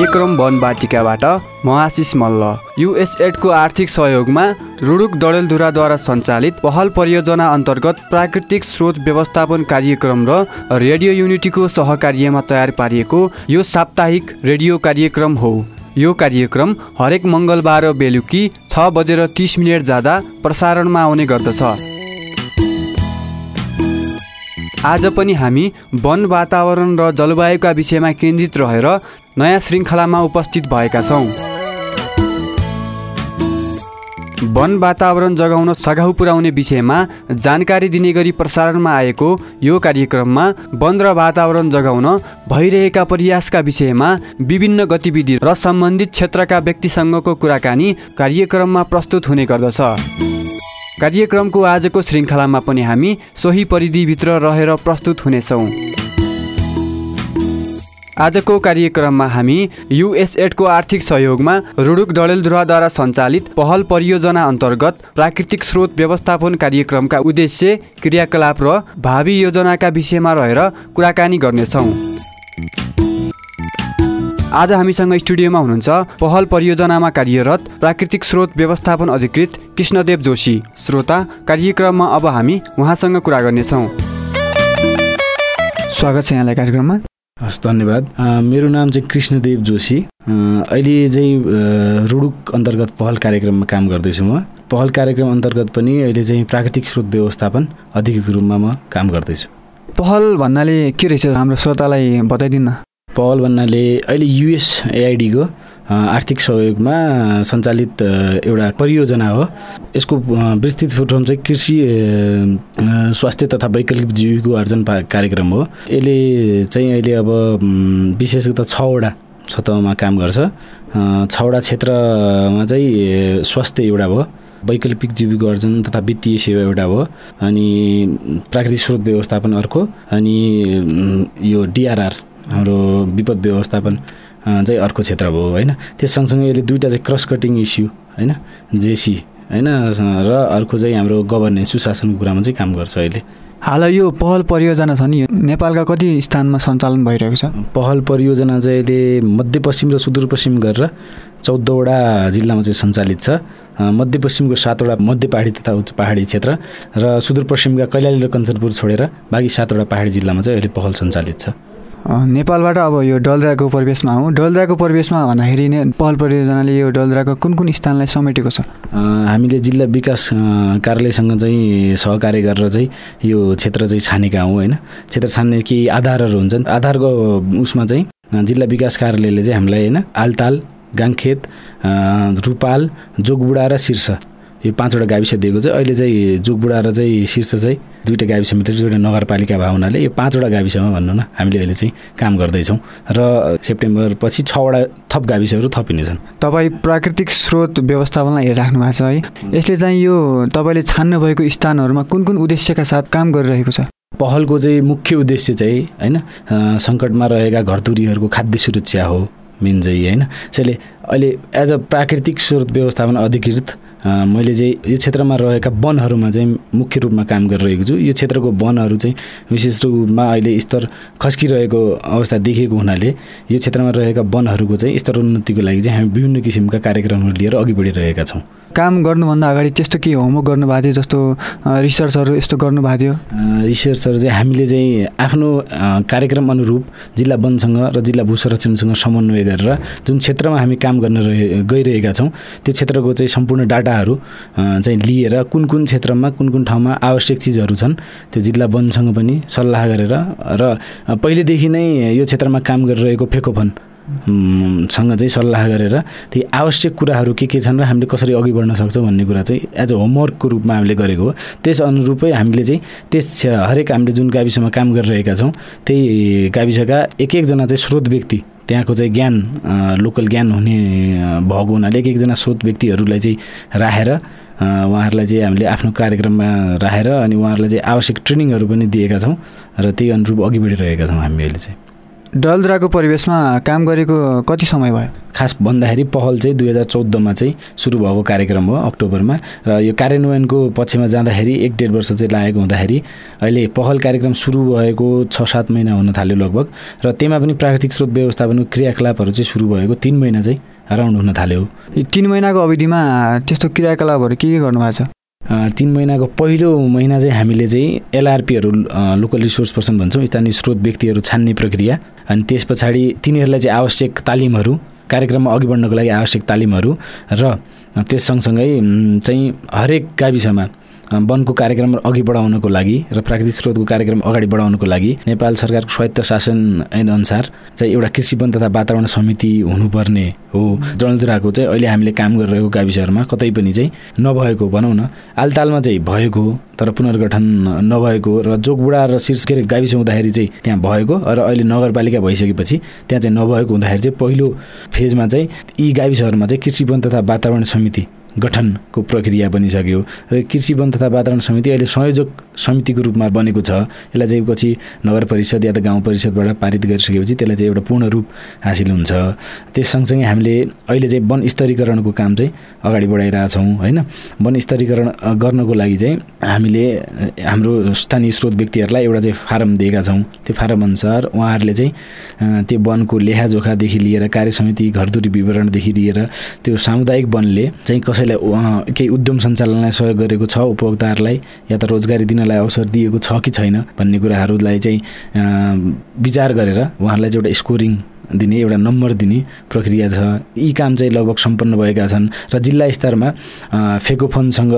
कार्यक्रम वन बाटिकाबाट म आशिष मल्ल। युएसएडको आर्थिक सहयोगमा रुडुक डडेलधुराद्वारा सञ्चालित पहल परियोजना अन्तर्गत प्राकृतिक स्रोत व्यवस्थापन कार्यक्रम र रेडियो युनिटीको सहकार्यमा तयार पारिएको यो साप्ताहिक रेडियो कार्यक्रम हो। यो कार्यक्रम हरेक मङ्गलबार बेलुकी छ बजेर तिस मिनट जाँदा प्रसारणमा आउने गर्दछ। आज पनि हामी वन वातावरण र जलवायुका विषयमा केन्द्रित रहेर नयाँ श्रृङ्खलामा उपस्थित भएका छौँ। वन वातावरण जगाउन सघाउ पुर्याउने विषयमा जानकारी दिने गरी प्रसारणमा आएको यो कार्यक्रममा वन र वातावरण जगाउन भइरहेका प्रयासका विषयमा विभिन्न गतिविधि र सम्बन्धित क्षेत्रका व्यक्तिसँगको कुराकानी कार्यक्रममा प्रस्तुत हुने गर्दछ। कार्यक्रमको आजको श्रृङ्खलामा पनि हामी सोही परिधिभित्र रहेर प्रस्तुत हुनेछौँ। आजको कार्यक्रममा हामी युएसएडको आर्थिक सहयोगमा रुडुक डडेलधुराद्वारा सञ्चालित पहल परियोजना अन्तर्गत प्राकृतिक स्रोत व्यवस्थापन कार्यक्रमका उद्देश्य क्रियाकलाप र भावी योजनाका विषयमा रहेर कुराकानी गर्नेछौँ। आज हामीसँग स्टुडियोमा हुनुहुन्छ पहल परियोजनामा कार्यरत प्राकृतिक स्रोत व्यवस्थापन अधिकृत कृष्णदेव जोशी। श्रोता कार्यक्रममा अब हामी उहाँसँग कुरा गर्नेछौँ। स्वागत छ यहाँलाई कार्यक्रममा। हस् धन्यवाद। मेरो नाम चाहिँ कृष्णदेव जोशी। अहिले चाहिँ रुडुक अन्तर्गत पहल कार्यक्रममा काम गर्दैछु म। पहल कार्यक्रम अन्तर्गत पनि अहिले चाहिँ प्राकृतिक स्रोत व्यवस्थापन अधिकृत रूपमा म काम गर्दैछु। पहल भन्नाले के रहेछ? हाम्रो श्रोतालाई बताइदिनु पहल भन्नाले अहिले युएस एआइडीको आर्थिक सहयोगमा सञ्चालित एउटा परियोजना हो। यसको विस्तृत फुटम चाहिँ कृषि स्वास्थ्य तथा वैकल्पिक जीविको आर्जन कार्यक्रम हो। यसले चाहिँ अहिले अब विशेष गरी छवटा सतहमा काम गर्छ। छवटा क्षेत्रमा चाहिँ स्वास्थ्य एउटा भयो वैकल्पिक जीविको अर्जन तथा वित्तीय सेवा एउटा हो अनि प्राकृतिक स्रोत व्यवस्थापन अर्को अनि यो डिआरआर हाम्रो विपद व्यवस्थापन। चाहिँ अर्को क्षेत्र भयो होइन? त्यस सँगसँगै यसले दुइटा चाहिँ क्रस कटिङ इस्यु होइन? जेसी होइन? र अर्को चाहिँ हाम्रो गभर्नेन्स सुशासनको कुरामा चाहिँ काम गर्छ अहिले। हाल यो पहल परियोजना छ नि नेपालका कति स्थानमा सञ्चालन भइरहेको छ? पहल परियोजना चाहिँ अहिले मध्यपश्चिम र सुदूरपश्चिम गरेर चौधवटा जिल्लामा चाहिँ सञ्चालित छ। मध्यपश्चिमको सातवटा मध्य पहाडी तथा उच्च पहाडी क्षेत्र र सुदूरपश्चिमका कैलाली र कञ्चनपुर छोडेर बाँकी सातवटा पहाडी जिल्लामा चाहिँ अहिले पहल सञ्चालित छ। नेपालबाट अब यो डलद्राको परिवेशमा हौँ। डलद्राको परिवेशमा भन्दाखेरि नै पहल परियोजनाले यो डलद्राको कुन कुन स्थानलाई समेटेको छ? हामीले जिल्ला विकास कार्यालयसँग चाहिँ सहकार्य गरेर चाहिँ यो क्षेत्र चाहिँ छानेका हौँ होइन? क्षेत्र छान्ने केही आधारहरू हुन्छन्। आधारको उसमा चाहिँ जिल्ला विकास कार्यालयले चाहिँ हामीलाई होइन? आलताल गाङखेत रूपाल जोगबुडा र शीर्ष यो पाँचवटा गाविस दिएको छ अहिले चाहिँ जुगबुडा र चाहिँ शीर्ष चाहिँ दुईवटा गाविस मिलेर एउटा नगरपालिका भए हुनाले यो पाँचवटा गाविसमा भनौँ न हामीले अहिले चाहिँ काम गर्दैछौँ। र सेप्टेम्बर पछि छवटा थप गाविसहरू थपिनेछन् तपाईँ प्राकृतिक स्रोत व्यवस्थापनलाई हेरिराख्नु भएको छ है। यसले चाहिँ यो तपाईँले छान्नु भएको स्थानहरूमा कुन कुन उद्देश्यका साथ काम गरिरहेको छ? पहलको चाहिँ मुख्य उद्देश्य चाहिँ होइन सङ्कटमा रहेका घरधुरीहरूको खाद्य सुरक्षा हो मेन चाहिँ होइन। त्यसैले अहिले एज अ प्राकृतिक स्रोत व्यवस्थापन अधिकृत मैले चाहिँ यो क्षेत्रमा रहेका वनहरूमा चाहिँ मुख्य रूपमा काम गरिरहेको छु। यो क्षेत्रको वनहरू चाहिँ विशेष रूपमा अहिले स्तर खस्किरहेको अवस्था देखिएको हुनाले यो क्षेत्रमा रहेका वनहरूको चाहिँ स्तर उन्नतिको लागि चाहिँ हामी विभिन्न किसिमका कार्यक्रमहरू लिएर अघि बढिरहेका छौँ। काम गर्नुभन्दा अगाडि त्यस्तो के होमवर्क गर्नुभएको थियो जस्तो रिसर्चहरू यस्तो गर्नुभएको थियो? रिसर्चहरू चाहिँ हामीले चाहिँ आफ्नो कार्यक्रम अनुरूप जिल्ला वनसँग र जिल्ला भू संरक्षणसँग समन्वय गरेर जुन क्षेत्रमा हामी काम गर्न रहे गइरहेका छौँ त्यो क्षेत्रको चाहिँ सम्पूर्ण डाटाहरू चाहिँ लिएर कुन कुन क्षेत्रमा कुन कुन ठाउँमा आवश्यक चिजहरू छन् त्यो जिल्ला वनसँग पनि सल्लाह गरेर र पहिलेदेखि नै यो क्षेत्रमा काम गरिरहेको फेकोफन सँग चाहिँ सल्लाह गरेर ती आवश्यक कुराहरू के के छन् र हामीले कसरी अघि बढ्न सक्छौँ भन्ने कुरा चाहिँ एज अ होमवर्कको रूपमा हामीले गरेको हो। त्यस अनुरूपै हामीले चाहिँ त्यस हरेक हामीले जुन गाविसमा काम गरिरहेका छौँ त्यही गाविसका एक एकजना चाहिँ स्रोत व्यक्ति त्यहाँको चाहिँ ज्ञान लोकल ज्ञान हुने भएको हुनाले एक एकजना स्रोत व्यक्तिहरूलाई चाहिँ राखेर उहाँहरूलाई चाहिँ हामीले आफ्नो कार्यक्रममा राखेर अनि उहाँहरूलाई चाहिँ आवश्यक ट्रेनिङहरू पनि दिएका छौँ र त्यही अनुरूप अघि बढिरहेका छौँ हामी अहिले चाहिँ। डलद्राको परिवेशमा काम गरेको कति समय भयो? खास भन्दाखेरि पहल चाहिँ दुई हजार चौधमा चाहिँ सुरु भएको कार्यक्रम हो अक्टोबरमा र यो कार्यान्वयनको पक्षमा जाँदाखेरि एक डेढ वर्ष चाहिँ लागेको हुँदाखेरि अहिले पहल कार्यक्रम सुरु भएको छ सात महिना हुन थाल्यो लगभग र त्यहीमा पनि प्राकृतिक स्रोत व्यवस्थापनको क्रियाकलापहरू चाहिँ सुरु भएको तिन महिना चाहिँ राउन्ड हुन थाल्यो। तिन महिनाको अवधिमा त्यस्तो क्रियाकलापहरू के के गर्नुभएको छ? तिन महिनाको पहिलो महिना चाहिँ हामीले चाहिँ एलआरपीहरू लोकल रिसोर्स पर्सन भन्छौँ। स्थानीय स्रोत व्यक्तिहरू छान्ने प्रक्रिया। अनि त्यस पछाडि तिनीहरूलाई चाहिँ आवश्यक तालिमहरू कार्यक्रममा अघि बढ्नको लागि आवश्यक तालिमहरू र त्यस सँगसँगै चाहिँ हरेक गाविसमा वनको कार्यक्रम अघि बढाउनको लागि र प्राकृतिक स्रोतको कार्यक्रम अगाडि बढाउनको लागि नेपाल सरकारको स्वायत्त शासन ऐन अनुसार चाहिँ एउटा कृषि वन तथा वातावरण समिति हुनुपर्ने हो। जनलधुराको चाहिँ अहिले हामीले काम गरिरहेको गाविसहरूमा कतै पनि चाहिँ नभएको भनौँ न। आलतालमा चाहिँ भएको तर पुनर्गठन नभएको र जोगबुढा र शीर्ष के अरे गाविस हुँदाखेरि चाहिँ त्यहाँ भएको र अहिले नगरपालिका भइसकेपछि त्यहाँ चाहिँ नभएको हुँदाखेरि चाहिँ पहिलो फेजमा चाहिँ यी गाविसहरूमा चाहिँ कृषि वन तथा वातावरण समिति गठनको प्रक्रिया बनिसक्यो र कृषि वन तथा वातावरण समिति अहिले संयोजक समितिको रूपमा बनेको छ। यसलाई चाहिँ पछि नगर परिषद या त गाउँ परिषदबाट पारित गरिसकेपछि त्यसलाई चाहिँ एउटा पूर्ण रूप हासिल हुन्छ। त्यस सँगसँगै हामीले अहिले चाहिँ वन स्तरीकरणको काम चाहिँ अगाडि बढाइरहेछौँ होइन? वन स्तरीकरण गर्नको लागि चाहिँ हामीले हाम्रो स्थानीय स्रोत व्यक्तिहरूलाई एउटा चाहिँ फारम दिएका छौँ। त्यो फारम अनुसार उहाँहरूले चाहिँ त्यो वनको लेखाजोखादेखि लिएर कार्य समिति घरधुरी विवरणदेखि लिएर त्यो सामुदायिक वनले चाहिँ कस कसैलाई केही उद्यम सञ्चालनलाई सहयोग गरेको छ उपभोक्ताहरूलाई या त रोजगारी दिनलाई अवसर दिएको छ कि छैन भन्ने कुराहरूलाई चाहिँ विचार गरेर उहाँहरूलाई चाहिँ एउटा स्कोरिङ दिने एउटा नम्बर दिने प्रक्रिया छ। यी काम चाहिँ लगभग सम्पन्न भएका छन् र जिल्ला स्तरमा फेकोफोनसँग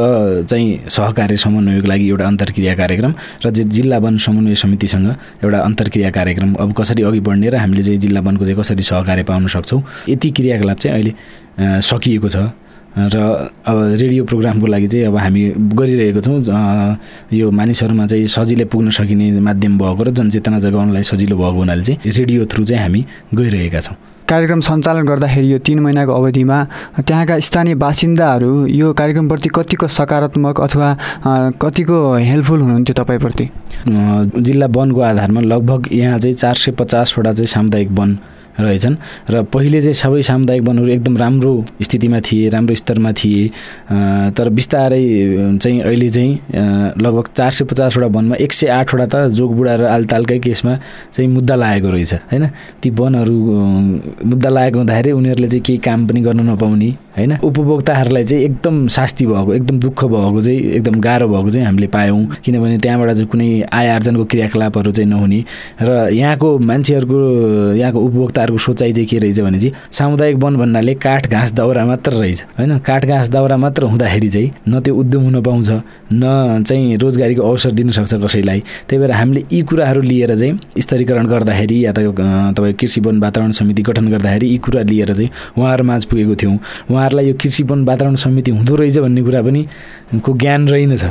चाहिँ सहकार्य समन्वयको लागि एउटा अन्तर्क्रिया कार्यक्रम र जिल्ला वन समन्वय समितिसँग एउटा अन्तर्क्रिया कार्यक्रम अब कसरी अघि बढ्ने र हामीले चाहिँ जिल्ला वनको चाहिँ कसरी सहकार्य पाउन सक्छौँ यति क्रियाकलाप चाहिँ अहिले सकिएको छ। र अब रेडियो प्रोग्रामको लागि चाहिँ अब हामी गरिरहेको छौँ यो मानिसहरूमा चाहिँ सजिलै पुग्न सकिने माध्यम भएको र जनचेतना जगाउनलाई सजिलो भएको हुनाले चाहिँ रेडियो थ्रु चाहिँ हामी गइरहेका छौँ। कार्यक्रम सञ्चालन गर्दाखेरि यो तिन महिनाको अवधिमा त्यहाँका स्थानीय बासिन्दाहरू यो कार्यक्रमप्रति कतिको सकारात्मक अथवा कतिको हेल्पफुल हुनुहुन्थ्यो तपाईँप्रति? जिल्ला वनको आधारमा लगभग यहाँ चाहिँ चार सय पचासवटा चाहिँ सामुदायिक वन रहेछन्। र पहिले चाहिँ सबै सामुदायिक वनहरू एकदम राम्रो स्थितिमा थिए राम्रो स्तरमा थिए। तर बिस्तारै चाहिँ अहिले चाहिँ लगभग चार सय पचासवटा वनमा एक सय आठवटा त जोगबुढा र आलतालकै केसमा चाहिँ मुद्दा लागेको रहेछ होइन? ती वनहरू मुद्दा लागेको हुँदाखेरि उनीहरूले चाहिँ केही काम पनि गर्न नपाउने होइन? उपभोक्ताहरूलाई चाहिँ एकदम शास्ति भएको एकदम दुःख भएको चाहिँ एकदम गाह्रो भएको चाहिँ हामीले पायौँ। किनभने त्यहाँबाट चाहिँ कुनै आय आर्जनको क्रियाकलापहरू चाहिँ नहुने। र यहाँको मान्छेहरूको यहाँको उपभोक्ताहरूको सोचाइ चाहिँ के रहेछ भने चाहिँ सामुदायिक वन भन्नाले काठ घाँस दाउरा मात्र रहेछ। होइन? काठ घाँस दाउरा मात्र हुँदाखेरि चाहिँ न त्यो उद्यम हुन पाउँछ न चाहिँ रोजगारीको अवसर दिन सक्छ कसैलाई। त्यही भएर हामीले यी कुराहरू लिएर चाहिँ स्तरीकरण गर्दाखेरि या त तपाईँ कृषि वन वातावरण समिति गठन गर्दाखेरि यी कुरा लिएर चाहिँ उहाँहरूमाझ पुगेको थियौँ। उहाँहरूलाई यो कृषि वन वातावरण समिति हुँदो रहेछ भन्ने कुरा पनि को ज्ञान रहेनछ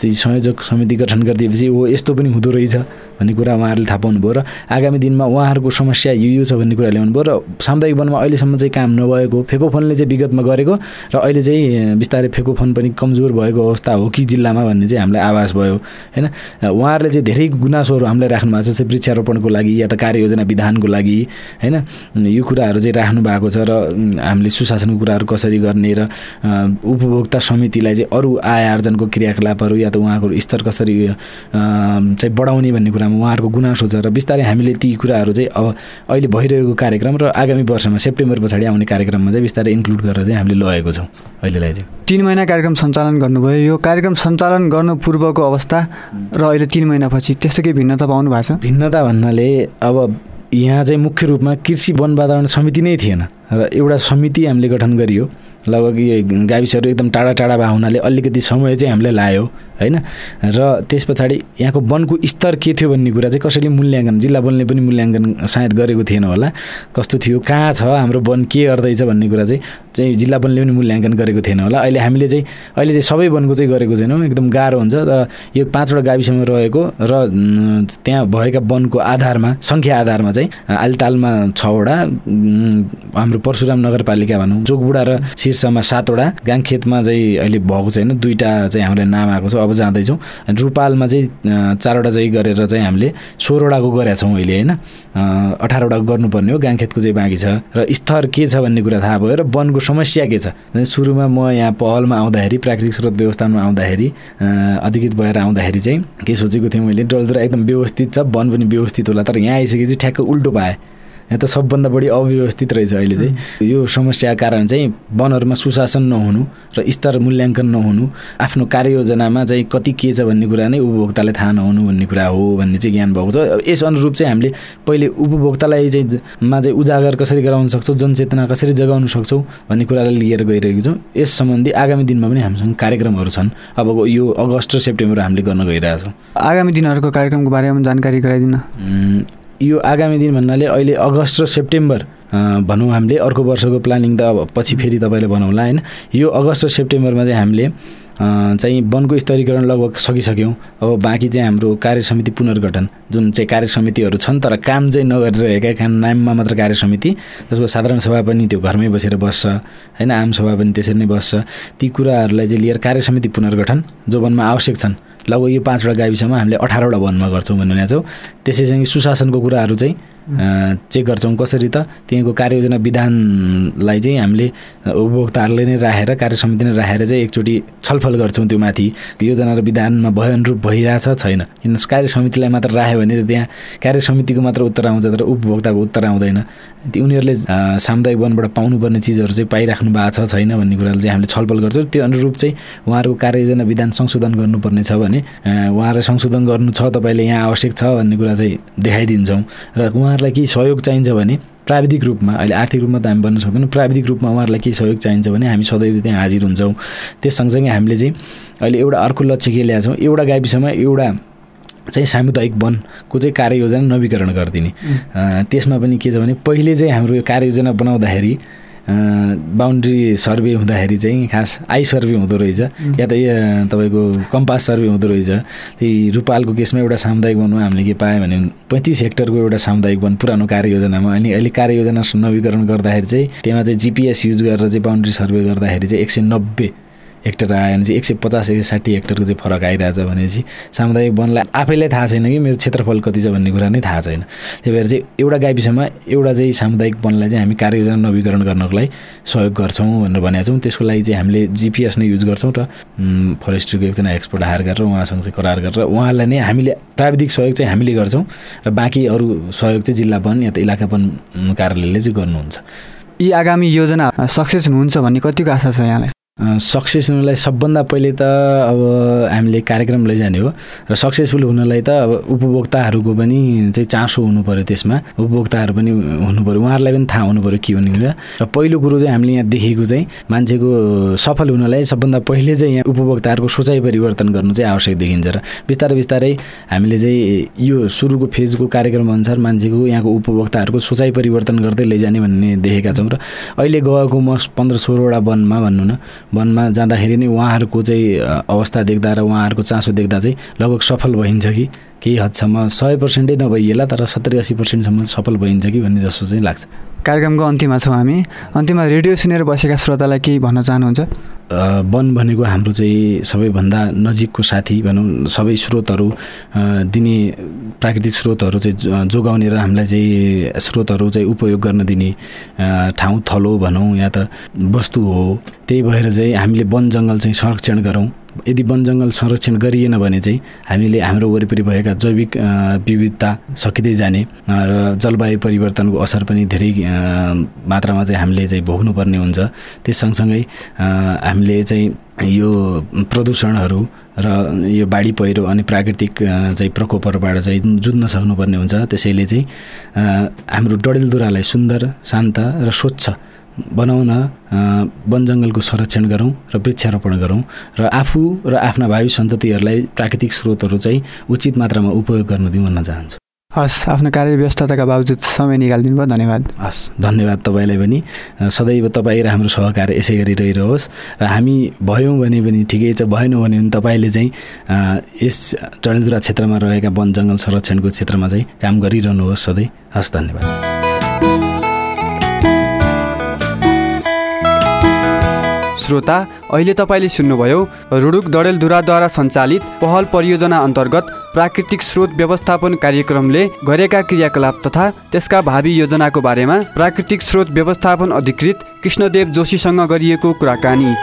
त्यो संयोजक समिति गठन गरिदिएपछि ओ यस्तो पनि हुँदो रहेछ भन्ने कुरा उहाँहरूले थाहा पाउनुभयो। र आगामी दिनमा उहाँहरूको समस्या यो यो छ भन्ने कुरा ल्याउनु भयो र सामुदायिक वनमा अहिलेसम्म चाहिँ काम नभएको फेको फोनले चाहिँ विगतमा गरेको र अहिले चाहिँ बिस्तारै फेको फोन पनि कमजोर भएको अवस्था हो कि जिल्लामा भन्ने चाहिँ हामीलाई आभास भयो होइन? उहाँहरूले चाहिँ धेरै गुनासोहरू हामीले राख्नु भएको छ जस्तै वृक्षारोपणको लागि या त कार्ययोजना विधानको लागि होइन? यो कुराहरू चाहिँ राख्नु भएको छ र हामीले सुशासनको कुराहरू कसरी गर्ने र उपभोक्ता समितिलाई चाहिँ अरू आय आर्जनको क्रियाकलापहरू या त उहाँको स्तर कसरी चाहिँ बढाउने भन्ने कुरामा उहाँहरूको गुनासो छ र बिस्तारै हामीले ती कुराहरू चाहिँ अब अहिले भइरहेको कार्यक्रम र आगामी वर्षमा सेप्टेम्बर पछाडि आउने कार्यक्रममा चाहिँ बिस्तारै इन्क्लुड गरेर चाहिँ हामीले लगेको छौँ अहिलेलाई चाहिँ। तिन महिना कार्यक्रम सञ्चालन गर्नुभयो। यो कार्यक्रम सञ्चालन गर्नु पूर्वको अवस्था र अहिले तिन महिनापछि त्यस्तो केही भिन्नता पाउनु भएको छ? भिन्नता भन्नाले अब यहाँ चाहिँ मुख्य रूपमा कृषि वन वातावरण समिति नै थिएन र एउटा समिति हामीले गठन गरियो। लगभग यो गाविसहरू एकदम टाढा टाढा भएको हुनाले अलिकति समय चाहिँ हामीले लायो होइन? र त्यस पछाडि यहाँको वनको स्तर के थियो भन्ने कुरा चाहिँ कसैले मूल्याङ्कन जिल्ला वनले पनि मूल्याङ्कन सायद गरेको थिएन होला। कस्तो थियो कहाँ छ हाम्रो वन के गर्दैछ भन्ने कुरा चाहिँ चाहिँ जिल्ला वनले पनि मूल्याङ्कन गरेको थिएन होला। अहिले हामीले चाहिँ अहिले चाहिँ सबै वनको चाहिँ गरेको छैनौँ एकदम गाह्रो हुन्छ। र यो पाँचवटा गाविसमा रहेको र त्यहाँ भएका वनको आधारमा सङ्ख्या आधारमा चाहिँ आलतालमा छवटा हाम्रो परशुराम नगरपालिका भनौँ जोगबुढा र शीर्षमा सातवटा गाङखेतमा चाहिँ अहिले भएको छैन। दुईवटा चाहिँ हामीलाई नाम आएको छ। अब अब जाँदैछौँ। रूपालमा चाहिँ चारवटा चाहिँ गरेर चाहिँ हामीले सोह्रवटाको गरेका छौँ अहिले होइन? अठारवटाको गर्नुपर्ने हो। गाङखेतको चाहिँ बाँकी छ। र स्तर के छ भन्ने कुरा थाहा भयो। र वनको समस्या के छ? सुरुमा म यहाँ पहलमा आउँदाखेरि प्राकृतिक स्रोत व्यवस्थापनमा आउँदाखेरि अधिकृत भएर आउँदाखेरि चाहिँ के सोचेको थिएँ मैले डलधुरा एकदम व्यवस्थित छ वन पनि व्यवस्थित होला। तर यहाँ आइसकेपछि ठ्याक्क उल्टो पाएँ। यहाँ त सबभन्दा बढी अव्यवस्थित रहेछ अहिले चाहिँ। यो समस्याको कारण चाहिँ वनहरूमा सुशासन नहुनु र स्तर मूल्याङ्कन नहुनु आफ्नो कार्ययोजनामा चाहिँ कति के छ भन्ने कुरा नै उपभोक्तालाई थाहा नहुनु भन्ने कुरा हो भन्ने चाहिँ ज्ञान भएको छ। यस अनुरूप चाहिँ हामीले पहिले उपभोक्तालाई चाहिँ मा चाहिँ उजागर कसरी गराउन सक्छौँ जनचेतना कसरी जगाउन सक्छौँ भन्ने कुरालाई लिएर गइरहेको छौँ। यस सम्बन्धी आगामी दिनमा पनि हामीसँग कार्यक्रमहरू छन्। अब यो अगस्त र सेप्टेम्बर हामीले गर्न गइरहेछौँ। आगामी दिनहरूको कार्यक्रमको बारेमा जानकारी गराइदिन। यो आगामी दिन भन्नाले अहिले अगस्त र सेप्टेम्बर भनौँ हामीले अर्को वर्षको प्लानिङ त अब पछि फेरि तपाईँले बनाउँला होइन? यो अगस्त र सेप्टेम्बरमा चाहिँ हामीले चाहिँ वनको स्तरीकरण लगभग सकिसक्यौँ। अब बाँकी चाहिँ हाम्रो कार्य समिति पुनर्गठन जुन चाहिँ कार्य समितिहरू छन् तर काम चाहिँ नगरिरहेका काम नाममा मात्र कार्य समिति जसको साधारण सभा पनि त्यो घरमै बसेर बस्छ होइन आम सभा पनि त्यसरी नै बस्छ। ती कुराहरूलाई चाहिँ लिएर कार्य समिति पुनर्गठन जो वनमा आवश्यक छन् लगभग यो पाँचवटा गाविसमा हामीले अठारवटा वनमा गर्छौँ भनेर छौँ। त्यसैसँगै सुशासनको कुराहरू चाहिँ चेक गर्छौँ कसरी त। त्यहीँको कार्ययोजना विधानलाई चाहिँ हामीले उपभोक्ताहरूले नै राखेर कार्य समिति नै राखेर चाहिँ एकचोटि छलफल गर्छौँ त्यो माथि। योजना र विधानमा भय अनुरूप भइरहेछ छैन। किन कार्य समितिलाई मात्र राख्यो भने त त्यहाँ कार्य समितिको मात्र उत्तर आउँछ तर उपभोक्ताको उत्तर आउँदैन। उनीहरूले सामुदायिक वनबाट पाउनुपर्ने चिजहरू चाहिँ पाइराख्नु भएको छ छैन भन्ने कुरालाई चाहिँ हामीले छलफल गर्छौँ। त्यो अनुरूप चाहिँ उहाँहरूको कार्ययोजना विधान संशोधन गर्नुपर्ने छ भने उहाँहरूलाई संशोधन गर्नु छ तपाईँले यहाँ आवश्यक छ भन्ने कुरा चाहिँ देखाइदिन्छौँ। र उहाँहरूलाई केही सहयोग चाहिन्छ भने प्राविधिक रूपमा अहिले आर्थिक रूपमा त हामी बन्न सक्दैनौँ प्राविधिक रूपमा उहाँहरूलाई केही सहयोग चाहिन्छ भने हामी सदैव त्यहाँ हाजिर हुन्छौँ। त्यस सँगसँगै हामीले चाहिँ अहिले एउटा अर्को लक्ष्य के ल्याएको छौँ एउटा गाविसमा एउटा चाहिँ सामुदायिक वनको चाहिँ कार्ययोजना नवीकरण गरिदिने। त्यसमा पनि के छ भने पहिले चाहिँ हाम्रो यो कार्ययोजना बनाउँदाखेरि बााउन्ड्री सर्वे हुँदाखेरि चाहिँ खास आई सर्वे हुँदो रहेछ। या त तपाईँको कम्पास सर्वे हुँदो रहेछ। त्यही रूपालको केसमा एउटा सामुदायिक वनमा हामीले के पायो भने पैँतिस हेक्टरको एउटा सामुदायिक वन पुरानो कार्ययोजनामा अनि अहिले कार्ययोजना नवीकरण गर्दाखेरि चाहिँ त्यहाँ चाहिँ जिपिएस युज गरेर चाहिँ बााउन्ड्री सर्वे गर्दाखेरि चाहिँ एक सय नब्बे हेक्टर आयो भने चाहिँ एक सय पचास एक सय साठी हेक्टरको चाहिँ फरक आइरहेछ भनेपछि सामुदायिक वनलाई आफैलाई थाहा छैन कि मेरो क्षेत्रफल कति छ भन्ने कुरा नै थाहा छैन। त्यही भएर चाहिँ एउटा गाविसमा एउटा चाहिँ सामुदायिक वनलाई चाहिँ हामी कार्ययोजना नवीकरण गर्नको लागि सहयोग गर्छौँ भनेर भनेका छौँ। त्यसको लागि चाहिँ हामीले जिपिएस नै युज गर्छौँ र फरेस्ट्रीको एकजना एक्सपर्ट हायर गरेर उहाँसँग चाहिँ करार गरेर उहाँहरूलाई नै हामीले प्राविधिक सहयोग चाहिँ हामीले गर्छौँ र बाँकी अरू सहयोग चाहिँ जिल्ला वन या त इलाका वन कार्यालयले चाहिँ गर्नुहुन्छ। यी आगामी योजना सक्सेस हुनुहुन्छ भन्ने कतिको आशा छ यहाँलाई? सक्सेस हुनलाई सबभन्दा पहिले त अब हामीले कार्यक्रम लैजाने हो र सक्सेसफुल हुनलाई त अब उपभोक्ताहरूको पनि चाहिँ चासो पऱ्यो त्यसमा। उपभोक्ताहरू पनि हुनु पऱ्यो उहाँहरूलाई पनि थाहा हुनु पऱ्यो के कुरा र पहिलो कुरो चाहिँ हामीले यहाँ देखेको चाहिँ मान्छेको सफल हुनलाई सबभन्दा पहिले चाहिँ यहाँ उपभोक्ताहरूको सोचाइ परिवर्तन गर्नु चाहिँ आवश्यक देखिन्छ र बिस्तारै बिस्तारै हामीले चाहिँ यो सुरुको फेजको कार्यक्रम अनुसार मान्छेको यहाँको उपभोक्ताहरूको सोचाइ परिवर्तन गर्दै लैजाने भन्ने देखेका छौँ र अहिले गएको म पन्ध्र सोह्रवटा वनमा भन्नु न वनमा जाँदाखेरि नै उहाँहरूको चाहिँ अवस्था देख्दा र उहाँहरूको चासो देख्दा चाहिँ लगभग सफल भइन्छ कि? केही हदसम्म सय पर्सेन्टै नभइएला तर सत्तरी अस्सी पर्सेन्टसम्म सफल भइन्छ कि भन्ने जस्तो चाहिँ लाग्छ। कार्यक्रमको अन्तिममा छौँ हामी। अन्तिममा रेडियो सुनेर बसेका श्रोतालाई केही भन्न चाहनुहुन्छ? वन भनेको हाम्रो चाहिँ सबैभन्दा नजिकको साथी भनौँ सबै स्रोतहरू दिने प्राकृतिक स्रोतहरू चाहिँ जोगाउने र हामीलाई चाहिँ स्रोतहरू चाहिँ उपयोग गर्न दिने ठाउँ थलो भनौँ या त वस्तु हो। त्यही भएर चाहिँ हामीले वन जङ्गल चाहिँ संरक्षण गरौँ। यदि वन जङ्गल संरक्षण गरिएन भने चाहिँ हामीले हाम्रो वरिपरि भएका जैविक विविधता सकिँदै जाने र जलवायु परिवर्तनको असर पनि धेरै मात्रामा चाहिँ हामीले चाहिँ भोग्नुपर्ने हुन्छ। त्यस सँगसँगै हामीले चाहिँ यो प्रदूषणहरू र यो बाढी पहिरो अनि प्राकृतिक चाहिँ प्रकोपहरूबाट चाहिँ जुझ्न सक्नुपर्ने हुन्छ। त्यसैले चाहिँ हाम्रो डडेलधुरालाई सुन्दर शान्त र स्वच्छ बनाउन वन जङ्गलको संरक्षण गरौँ र वृक्षारोपण गरौँ र आफू र आफ्ना भावी सन्ततिहरूलाई प्राकृतिक स्रोतहरू चाहिँ उचित मात्रामा उपयोग गर्न दिउँ भन्न चाहन्छु। हस् आफ्नो कार्य व्यस्तताका बावजुद समय निकालिदिनु भयो धन्यवाद। हस् धन्यवाद तपाईँलाई पनि। सदैव तपाईँ र हाम्रो सहकार्य यसै गरी रहिरहोस् र हामी भयौँ भने पनि ठिकै छ भएनौँ भने पनि तपाईँले चाहिँ यस डडेलधुरा क्षेत्रमा रहेका वन जङ्गल संरक्षणको क्षेत्रमा चाहिँ काम गरिरहनुहोस् सधैँ। हस् धन्यवाद। श्रोता अहिले तपाईँले सुन्नुभयो रुडुक डडेलधुराद्वारा सञ्चालित पहल परियोजना अन्तर्गत प्राकृतिक स्रोत व्यवस्थापन कार्यक्रमले गरेका क्रियाकलाप तथा त्यसका भावी योजनाको बारेमा प्राकृतिक स्रोत व्यवस्थापन अधिकृत कृष्णदेव जोशीसँग गरिएको कुराकानी।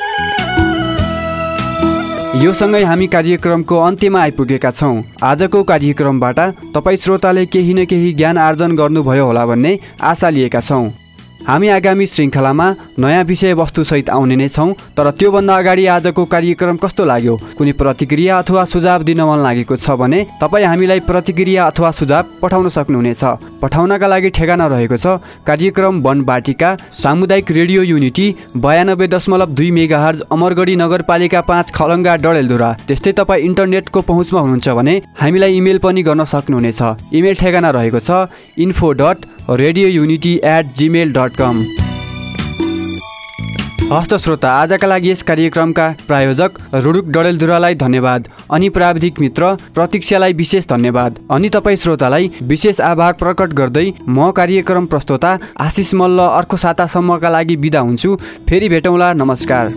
यो सँगै हामी कार्यक्रमको अन्त्यमा आइपुगेका छौँ। आजको कार्यक्रमबाट तपाईँ श्रोताले केही न केही ज्ञान आर्जन गर्नुभयो होला भन्ने आशा लिएका छौँ। हामी आगामी श्रृङ्खलामा नयाँ विषयवस्तुसहित आउने नै छौँ तर त्योभन्दा अगाडि आजको कार्यक्रम कस्तो लाग्यो? कुनै प्रतिक्रिया अथवा सुझाव दिन मन लागेको छ भने तपाईँ हामीलाई प्रतिक्रिया अथवा सुझाव पठाउन सक्नुहुनेछ। पठाउनका लागि ठेगाना रहेको छ कार्यक्रम वन बाटिका सामुदायिक रेडियो युनिटी बयानब्बे दशमलव दुई मेगा हर्ज अमरगढी नगरपालिका पाँच खलङ्गा डडेलधुरा। त्यस्तै तपाईँ इन्टरनेटको पहुँचमा हुनुहुन्छ भने हामीलाई इमेल पनि गर्न सक्नुहुनेछ। इमेल ठेगाना रहेको छ info dot radio unity at Gmail dot com हस्त श्रोता आजका लागि यस कार्यक्रमका प्रायोजक रुडुक डडेलधुरालाई धन्यवाद। अनि प्राविधिक मित्र प्रतीक्षालाई विशेष धन्यवाद। अनि तपाईँ श्रोतालाई विशेष आभार प्रकट गर्दै म कार्यक्रम प्रस्तोता आशिष मल्ल अर्को सातासम्मका लागि बिदा हुन्छु। फेरि भेटौँला नमस्कार।